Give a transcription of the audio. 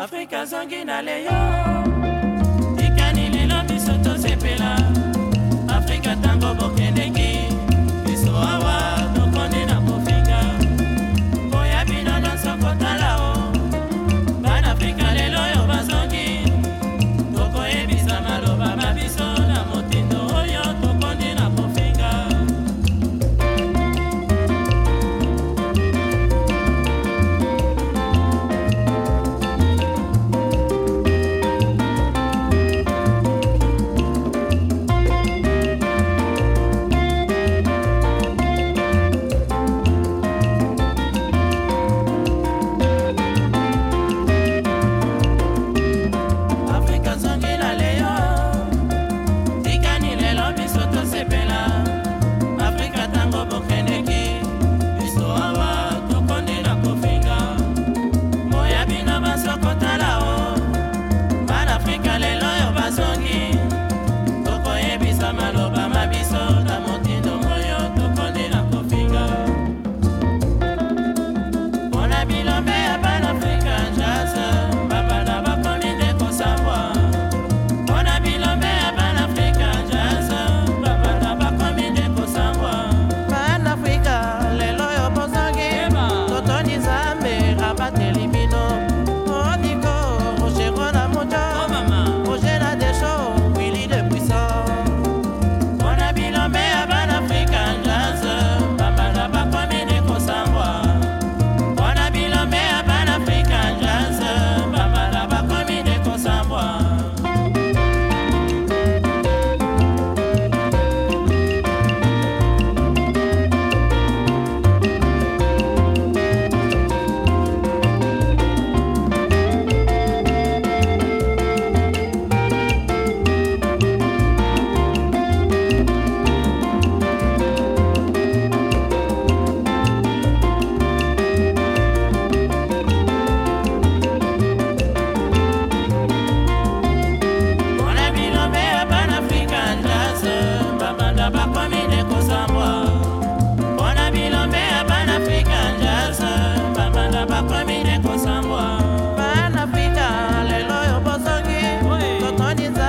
afrika zongi na leyo ikani lelo biso tosepela afrika ntango boke one